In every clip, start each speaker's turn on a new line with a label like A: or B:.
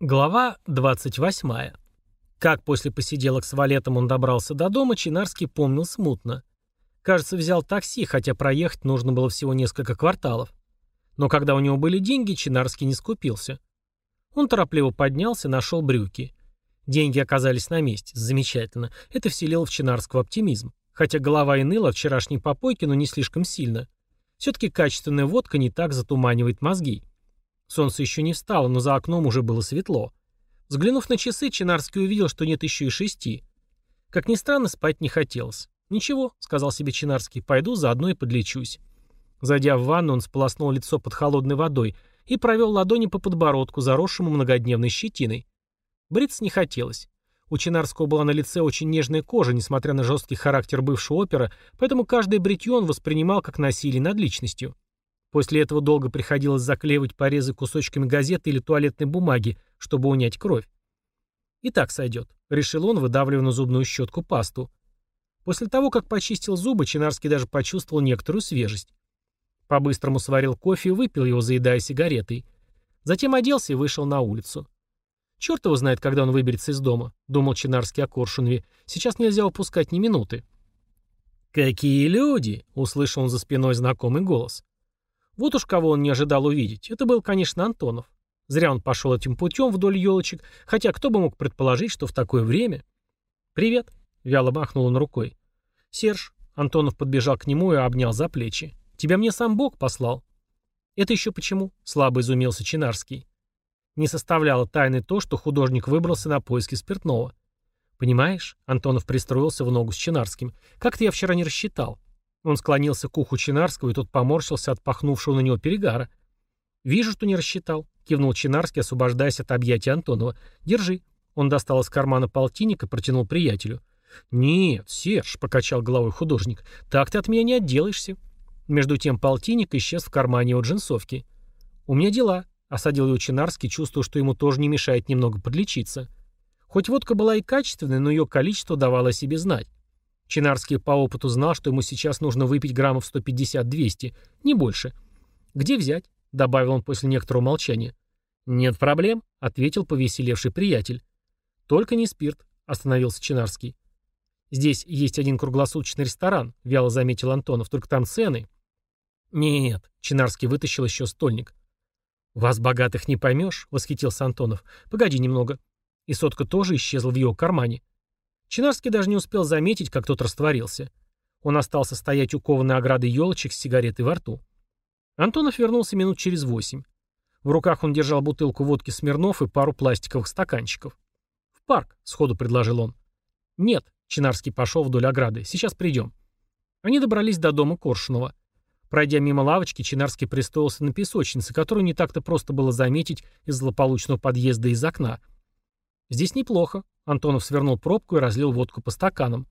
A: Глава 28. Как после посиделок с валетом он добрался до дома, Чинарский помнил смутно. Кажется, взял такси, хотя проехать нужно было всего несколько кварталов. Но когда у него были деньги, Чинарский не скупился. Он торопливо поднялся, нашел брюки. Деньги оказались на месте. Замечательно. Это вселило в Чинарского оптимизм. Хотя голова и ныла вчерашней попойки, но не слишком сильно. Все-таки качественная водка не так затуманивает мозги. Солнце еще не встало, но за окном уже было светло. Взглянув на часы, Чинарский увидел, что нет еще и шести. Как ни странно, спать не хотелось. «Ничего», — сказал себе Чинарский, — «пойду заодно и подлечусь». Зайдя в ванну, он сполоснул лицо под холодной водой и провел ладони по подбородку, заросшему многодневной щетиной. Бриться не хотелось. У Чинарского была на лице очень нежная кожа, несмотря на жесткий характер бывшего опера, поэтому каждое бритье он воспринимал как насилие над личностью. После этого долго приходилось заклеивать порезы кусочками газеты или туалетной бумаги, чтобы унять кровь. «И так сойдет», — решил он, выдавливая на зубную щетку пасту. После того, как почистил зубы, Чинарский даже почувствовал некоторую свежесть. По-быстрому сварил кофе и выпил его, заедая сигаретой. Затем оделся и вышел на улицу. Черт его знает, когда он выберется из дома, думал Чинарский о Коршунове. Сейчас нельзя упускать ни минуты. «Какие люди!» — услышал он за спиной знакомый голос. Вот уж кого он не ожидал увидеть. Это был, конечно, Антонов. Зря он пошел этим путем вдоль елочек, хотя кто бы мог предположить, что в такое время... «Привет», — вяло махнул он рукой. «Серж», — Антонов подбежал к нему и обнял за плечи. «Тебя мне сам Бог послал». «Это еще почему?» — слабо изумился Чинарский. Не составляло тайны то, что художник выбрался на поиски спиртного. «Понимаешь?» — Антонов пристроился в ногу с Чинарским. «Как-то я вчера не рассчитал. Он склонился к уху Чинарского, и тот поморщился от пахнувшего на него перегара. «Вижу, что не рассчитал», — кивнул Чинарский, освобождаясь от объятия Антонова. «Держи». Он достал из кармана полтинник и протянул приятелю. «Нет, Серж», — покачал головой художник, — «так ты от меня не отделаешься». Между тем полтинник исчез в кармане его джинсовки. «У меня дела», — осадил его Чинарский, чувствуя, что ему тоже не мешает немного подлечиться. Хоть водка была и качественной, но ее количество давало о себе знать. Чинарский по опыту знал, что ему сейчас нужно выпить граммов 150-200, не больше. «Где взять?» — добавил он после некоторого молчания. «Нет проблем», — ответил повеселевший приятель. «Только не спирт», — остановился Чинарский. «Здесь есть один круглосуточный ресторан», — вяло заметил Антонов, — «только там цены». «Нет», — Чинарский вытащил еще стольник. «Вас, богатых, не поймешь», — восхитился Антонов. «Погоди немного». И сотка тоже исчезла в его кармане. Чинарский даже не успел заметить, как тот растворился. Он остался стоять у кованой ограды елочек с сигаретой во рту. Антонов вернулся минут через восемь. В руках он держал бутылку водки Смирнов и пару пластиковых стаканчиков. «В парк», — сходу предложил он. «Нет», — Чинарский пошел вдоль ограды. «Сейчас придем». Они добрались до дома Коршунова. Пройдя мимо лавочки, Чинарский пристроился на песочнице, которую не так-то просто было заметить из злополучного подъезда из окна. «Здесь неплохо», Антонов свернул пробку и разлил водку по стаканам.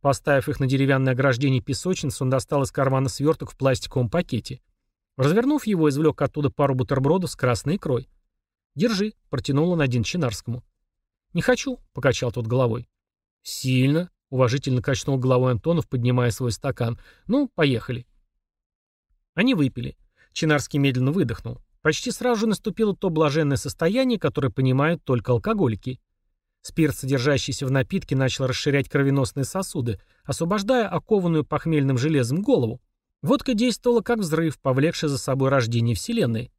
A: Поставив их на деревянное ограждение песочницы, он достал из кармана сверток в пластиковом пакете. Развернув его, извлек оттуда пару бутербродов с красной икрой. «Держи», — протянул он один Чинарскому. «Не хочу», — покачал тот головой. «Сильно», — уважительно качнул головой Антонов, поднимая свой стакан. «Ну, поехали». Они выпили. Чинарский медленно выдохнул. Почти сразу же наступило то блаженное состояние, которое понимают только алкоголики. Спирт, содержащийся в напитке, начал расширять кровеносные сосуды, освобождая окованную похмельным железом голову. Водка действовала как взрыв, повлекший за собой рождение Вселенной.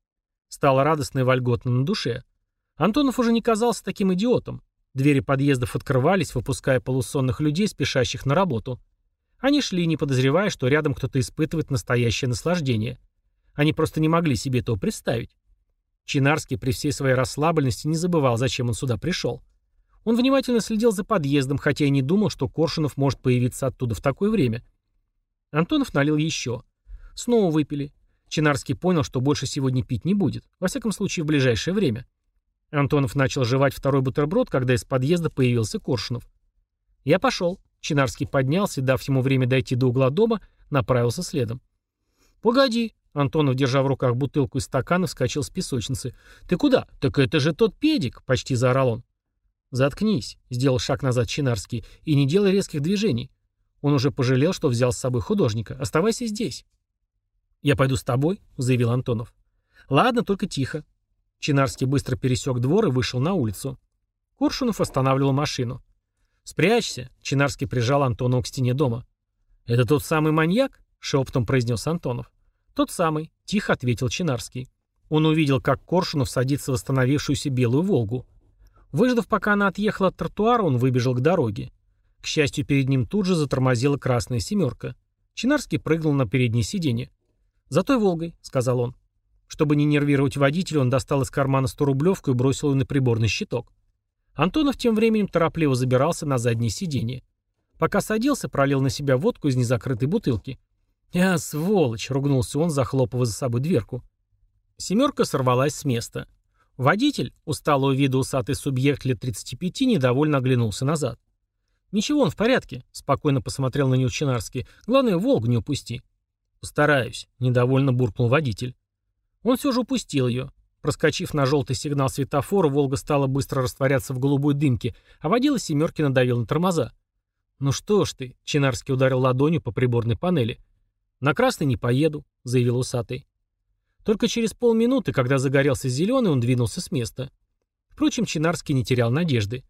A: Стало радостно и вольготно на душе. Антонов уже не казался таким идиотом. Двери подъездов открывались, выпуская полусонных людей, спешащих на работу. Они шли, не подозревая, что рядом кто-то испытывает настоящее наслаждение. Они просто не могли себе этого представить. Чинарский при всей своей расслабленности не забывал, зачем он сюда пришел. Он внимательно следил за подъездом, хотя и не думал, что Коршунов может появиться оттуда в такое время. Антонов налил еще. Снова выпили. Чинарский понял, что больше сегодня пить не будет. Во всяком случае, в ближайшее время. Антонов начал жевать второй бутерброд, когда из подъезда появился Коршунов. «Я пошел». Чинарский поднялся и, дав ему время дойти до угла дома, направился следом. «Погоди», Антонов, держа в руках бутылку из стакана, вскочил с песочницы. «Ты куда? Так это же тот педик!» — почти заорал он. «Заткнись», — сделал шаг назад Чинарский, — «и не делай резких движений». Он уже пожалел, что взял с собой художника. «Оставайся здесь». «Я пойду с тобой», — заявил Антонов. «Ладно, только тихо». Чинарский быстро пересек двор и вышел на улицу. Коршунов останавливал машину. «Спрячься!» — Чинарский прижал Антонова к стене дома. «Это тот самый маньяк?» — шепотом произнес Антонов. «Тот самый», — тихо ответил Чинарский. Он увидел, как Коршунов садится в восстановившуюся белую «Волгу». Выждав, пока она отъехала от тротуара, он выбежал к дороге. К счастью, перед ним тут же затормозила красная «семерка». Чинарский прыгнул на переднее сиденье. «За той «Волгой», — сказал он. Чтобы не нервировать водителя, он достал из кармана 100-рублевку и бросил ее на приборный щиток. Антонов тем временем торопливо забирался на заднее сиденье. Пока садился, пролил на себя водку из незакрытой бутылки. «Я сволочь!» — ругнулся он, захлопывая за собой дверку. Семерка сорвалась с места. Водитель, усталого вида усатый субъект лет 35, недовольно оглянулся назад. «Ничего, он в порядке», — спокойно посмотрел на него Чинарский. «Главное, Волгу не упусти». «Постараюсь», — недовольно буркнул водитель. Он все же упустил ее. Проскочив на желтый сигнал светофора, «Волга» стала быстро растворяться в голубой дымке, а водила «семерки» надавил на тормоза. «Ну что ж ты», — Чинарский ударил ладонью по приборной панели. «На красный не поеду», — заявил усатый. Только через полминуты, когда загорелся зеленый, он двинулся с места. Впрочем, Чинарский не терял надежды.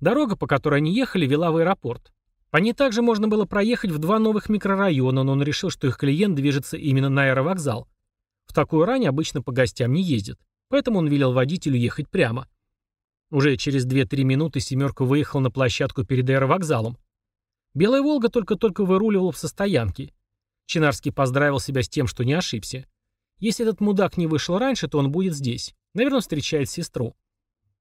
A: Дорога, по которой они ехали, вела в аэропорт. По ней также можно было проехать в два новых микрорайона, но он решил, что их клиент движется именно на аэровокзал. В такую рань обычно по гостям не ездят. Поэтому он велел водителю ехать прямо. Уже через 2-3 минуты «семерка» выехала на площадку перед аэровокзалом. Белая «Волга» только-только выруливала в состоянке. Чинарский поздравил себя с тем, что не ошибся. Если этот мудак не вышел раньше, то он будет здесь. Наверное, встречает сестру.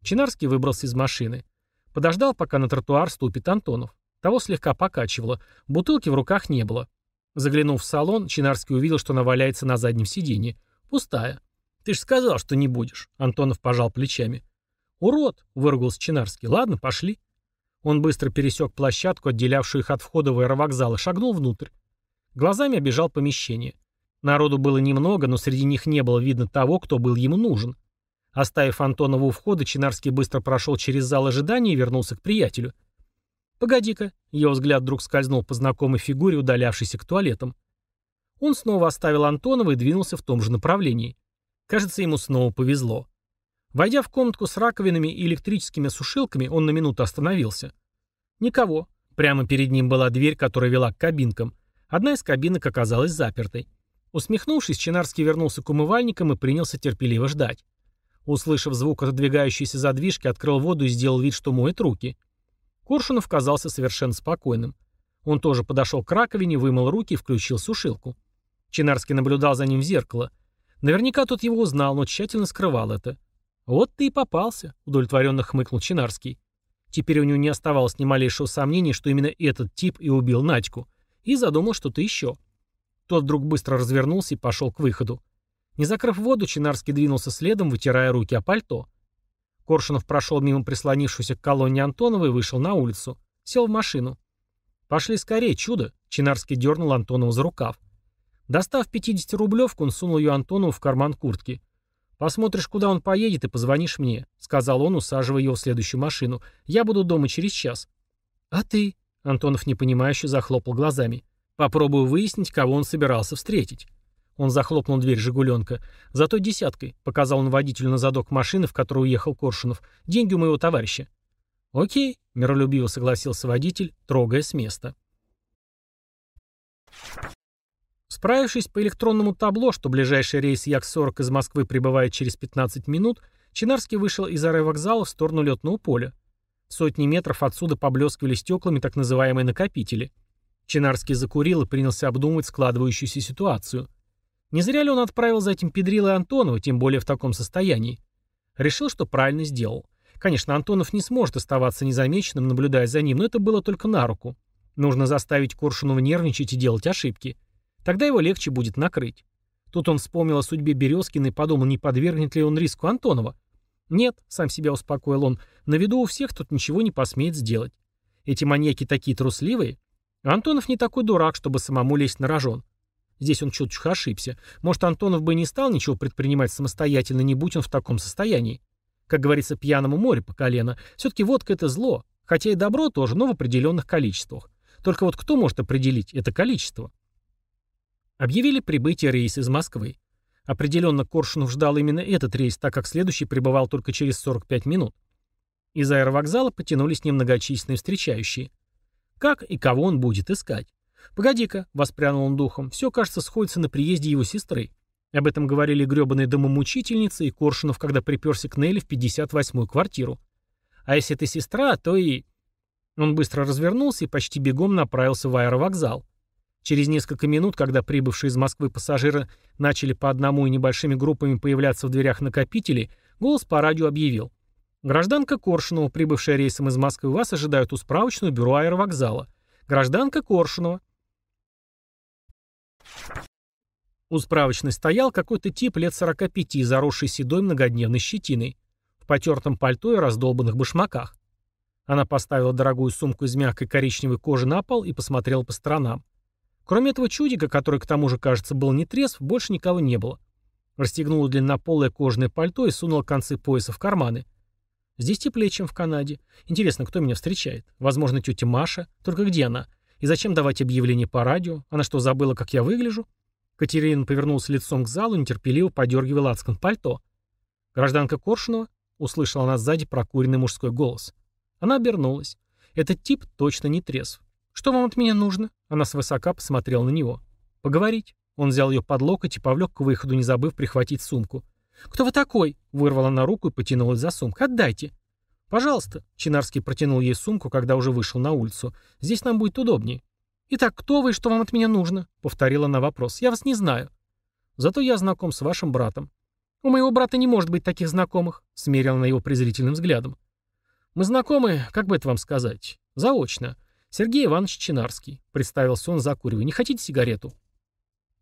A: Чинарский выбрался из машины. Подождал, пока на тротуар ступит Антонов. Того слегка покачивало. Бутылки в руках не было. Заглянув в салон, Чинарский увидел, что она валяется на заднем сиденье. Пустая. «Ты ж сказал, что не будешь», — Антонов пожал плечами. «Урод!» — выругался Чинарский. «Ладно, пошли». Он быстро пересек площадку, отделявшую их от входа в аэровокзал, и шагнул внутрь. Глазами обежал помещение. Народу было немного, но среди них не было видно того, кто был ему нужен. Оставив Антонова у входа, Чинарский быстро прошел через зал ожидания и вернулся к приятелю. «Погоди-ка», — его взгляд вдруг скользнул по знакомой фигуре, удалявшейся к туалетам. Он снова оставил Антонова и двинулся в том же направлении. Кажется, ему снова повезло. Войдя в комнатку с раковинами и электрическими сушилками, он на минуту остановился. Никого. Прямо перед ним была дверь, которая вела к кабинкам. Одна из кабинок оказалась запертой. Усмехнувшись, Чинарский вернулся к умывальникам и принялся терпеливо ждать. Услышав звук отодвигающейся задвижки, открыл воду и сделал вид, что моет руки. Коршунов казался совершенно спокойным. Он тоже подошел к раковине, вымыл руки и включил сушилку. Чинарский наблюдал за ним в зеркало. Наверняка тот его узнал, но тщательно скрывал это. «Вот ты и попался», — удовлетворенно хмыкнул Чинарский. Теперь у него не оставалось ни малейшего сомнения, что именно этот тип и убил Надьку, и задумал что-то еще. Тот вдруг быстро развернулся и пошел к выходу. Не закрыв воду, Чинарский двинулся следом, вытирая руки о пальто. Коршунов прошел мимо прислонившегося к колонне Антонова и вышел на улицу. Сел в машину. «Пошли скорее, чудо!» Чинарский дернул Антонова за рукав. Достав 50-рублевку, он сунул ее Антонову в карман куртки. «Посмотришь, куда он поедет, и позвонишь мне», — сказал он, усаживая его в следующую машину. «Я буду дома через час». «А ты?» — Антонов непонимающе захлопал глазами. «Попробую выяснить, кого он собирался встретить». Он захлопнул дверь «Жигуленка». «Зато десяткой», — показал он водителю на задок машины, в которую уехал Коршунов. «Деньги у моего товарища». «Окей», — миролюбиво согласился водитель, трогая с места. Справившись по электронному табло, что ближайший рейс Як-40 из Москвы прибывает через 15 минут, Чинарский вышел из аэровокзала в сторону летного поля. Сотни метров отсюда поблескивали стеклами так называемые накопители. Чинарский закурил и принялся обдумывать складывающуюся ситуацию. Не зря ли он отправил за этим Педрила Антонова, тем более в таком состоянии? Решил, что правильно сделал. Конечно, Антонов не сможет оставаться незамеченным, наблюдая за ним, но это было только на руку. Нужно заставить Коршунова нервничать и делать ошибки. Тогда его легче будет накрыть. Тут он вспомнил о судьбе Березкина и подумал, не подвергнет ли он риску Антонова. Нет, сам себя успокоил он, на виду у всех тут ничего не посмеет сделать. Эти маньяки такие трусливые. Антонов не такой дурак, чтобы самому лезть на рожон. Здесь он чуточку ошибся. Может, Антонов бы не стал ничего предпринимать самостоятельно, не будь он в таком состоянии. Как говорится, пьяному море по колено. Все-таки водка — это зло. Хотя и добро тоже, но в определенных количествах. Только вот кто может определить это количество? Объявили прибытие рейса из Москвы. Определенно Коршунов ждал именно этот рейс, так как следующий прибывал только через 45 минут. Из аэровокзала потянулись немногочисленные встречающие. Как и кого он будет искать? «Погоди-ка», — воспрянул он духом, — «все, кажется, сходится на приезде его сестры». Об этом говорили гребаные домомучительницы и Коршунов, когда приперся к Нелли в 58-ю квартиру. А если это сестра, то и... Он быстро развернулся и почти бегом направился в аэровокзал. Через несколько минут, когда прибывшие из Москвы пассажиры начали по одному и небольшими группами появляться в дверях накопителей, голос по радио объявил. «Гражданка Коршунова, прибывшая рейсом из Москвы, вас ожидают у справочного бюро аэровокзала. Гражданка Коршунова». У справочной стоял какой-то тип лет 45, заросший седой многодневной щетиной, в потертом пальто и раздолбанных башмаках. Она поставила дорогую сумку из мягкой коричневой кожи на пол и посмотрела по сторонам. Кроме этого чудика, который к тому же, кажется, был не трезв, больше никого не было. Расстегнула длиннополое кожаное пальто и сунула концы пояса в карманы. Здесь теплее, чем в Канаде. Интересно, кто меня встречает? Возможно, тетя Маша. Только где она? И зачем давать объявление по радио? Она что, забыла, как я выгляжу? Катерина повернулась лицом к залу, нетерпеливо подергивая лацкан пальто. «Гражданка Коршунова?» — услышала она сзади прокуренный мужской голос. Она обернулась. Этот тип точно не трезв. «Что вам от меня нужно?» Она свысока посмотрела на него. «Поговорить». Он взял ее под локоть и повлек к выходу, не забыв прихватить сумку. «Кто вы такой?» Вырвала на руку и потянулась за сумкой. «Отдайте». «Пожалуйста». Чинарский протянул ей сумку, когда уже вышел на улицу. «Здесь нам будет удобнее». «Итак, кто вы и что вам от меня нужно?» Повторила на вопрос. «Я вас не знаю». «Зато я знаком с вашим братом». «У моего брата не может быть таких знакомых», смерила на его презрительным взглядом. «Мы знакомы, как бы это вам сказать, заочно. «Сергей Иванович Чинарский», — представился он, закуривая. «Не хотите сигарету?»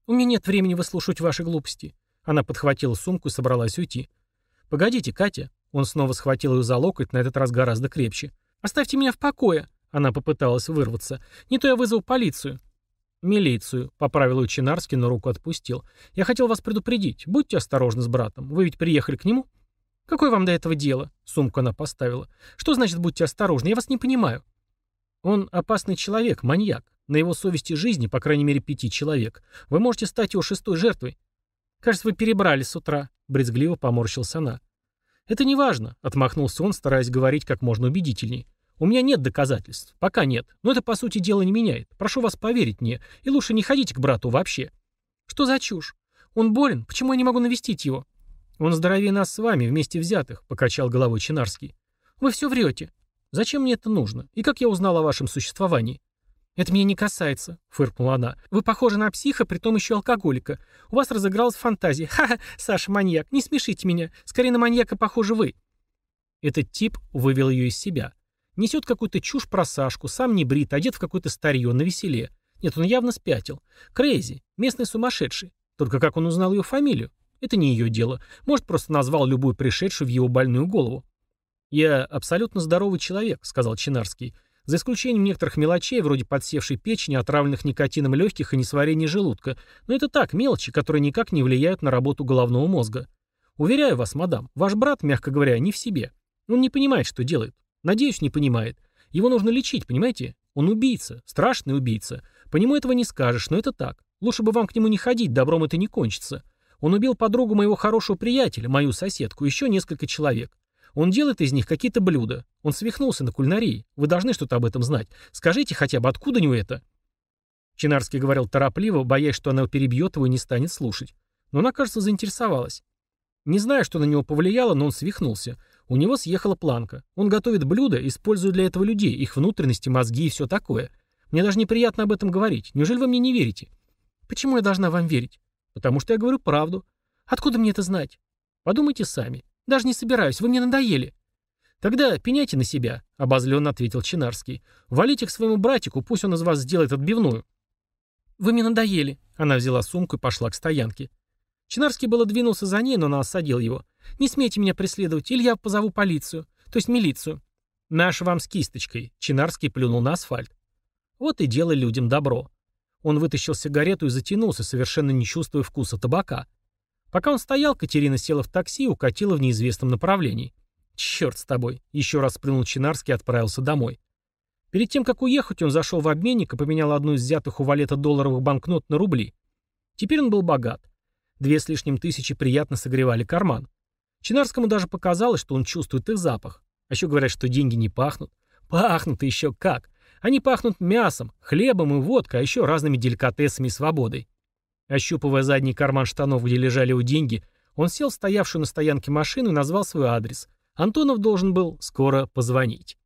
A: «У меня нет времени выслушивать ваши глупости». Она подхватила сумку и собралась уйти. «Погодите, Катя». Он снова схватил ее за локоть, на этот раз гораздо крепче. «Оставьте меня в покое». Она попыталась вырваться. «Не то я вызову полицию». «Милицию», — поправил ее Чинарский, но руку отпустил. «Я хотел вас предупредить. Будьте осторожны с братом. Вы ведь приехали к нему?» «Какое вам до этого дело?» — сумку она поставила. «Что значит «будьте осторожны»? Я вас не понимаю». Он опасный человек, маньяк. На его совести жизни, по крайней мере, пяти человек. Вы можете стать его шестой жертвой. Кажется, вы перебрали с утра. Брезгливо поморщилась она. Это не важно, отмахнулся он, стараясь говорить как можно убедительнее. У меня нет доказательств. Пока нет. Но это, по сути дела, не меняет. Прошу вас поверить мне. И лучше не ходите к брату вообще. Что за чушь? Он болен. Почему я не могу навестить его? Он здоровее нас с вами, вместе взятых, покачал головой Чинарский. Вы все врете. Зачем мне это нужно? И как я узнал о вашем существовании? Это меня не касается, фыркнула она. Вы похожи на психа, притом еще алкоголика. У вас разыгралась фантазия. Ха-ха, Саша, маньяк, не смешите меня. Скорее на маньяка похожи вы. Этот тип вывел ее из себя. Несет какую-то чушь про Сашку, сам не брит, одет в какое-то старье, на веселе. Нет, он явно спятил. Крейзи, местный сумасшедший. Только как он узнал ее фамилию? Это не ее дело. Может, просто назвал любую пришедшую в его больную голову. «Я абсолютно здоровый человек», — сказал Чинарский, «за исключением некоторых мелочей, вроде подсевшей печени, отравленных никотином легких и несварения желудка. Но это так, мелочи, которые никак не влияют на работу головного мозга. Уверяю вас, мадам, ваш брат, мягко говоря, не в себе. Он не понимает, что делает. Надеюсь, не понимает. Его нужно лечить, понимаете? Он убийца, страшный убийца. По нему этого не скажешь, но это так. Лучше бы вам к нему не ходить, добром это не кончится. Он убил подругу моего хорошего приятеля, мою соседку, еще несколько человек. Он делает из них какие-то блюда. Он свихнулся на кулинарии. Вы должны что-то об этом знать. Скажите хотя бы, откуда у него это?» Чинарский говорил торопливо, боясь, что она перебьет его и не станет слушать. Но она, кажется, заинтересовалась. Не знаю, что на него повлияло, но он свихнулся. У него съехала планка. Он готовит блюда, используя для этого людей, их внутренности, мозги и все такое. Мне даже неприятно об этом говорить. Неужели вы мне не верите? Почему я должна вам верить? Потому что я говорю правду. Откуда мне это знать? Подумайте сами. Даже не собираюсь, вы мне надоели. Тогда пеняйте на себя, обозленно ответил Чинарский. Валите к своему братику, пусть он из вас сделает отбивную. Вы мне надоели. Она взяла сумку и пошла к стоянке. Чинарский было двинулся за ней, но она осадил его. «Не смейте меня преследовать, или я позову полицию, то есть милицию». «Наш вам с кисточкой», — Чинарский плюнул на асфальт. Вот и делай людям добро. Он вытащил сигарету и затянулся, совершенно не чувствуя вкуса табака. Пока он стоял, Катерина села в такси и укатила в неизвестном направлении. «Черт с тобой!» — еще раз сплюнул Чинарский и отправился домой. Перед тем, как уехать, он зашел в обменник и поменял одну из взятых у валета долларовых банкнот на рубли. Теперь он был богат. Две с лишним тысячи приятно согревали карман. Чинарскому даже показалось, что он чувствует их запах. А еще говорят, что деньги не пахнут. Пахнут еще как. Они пахнут мясом, хлебом и водкой, а еще разными деликатесами и свободой. Ощупывая задний карман штанов, где лежали у деньги, он сел в стоявшую на стоянке машину и назвал свой адрес. Антонов должен был скоро позвонить.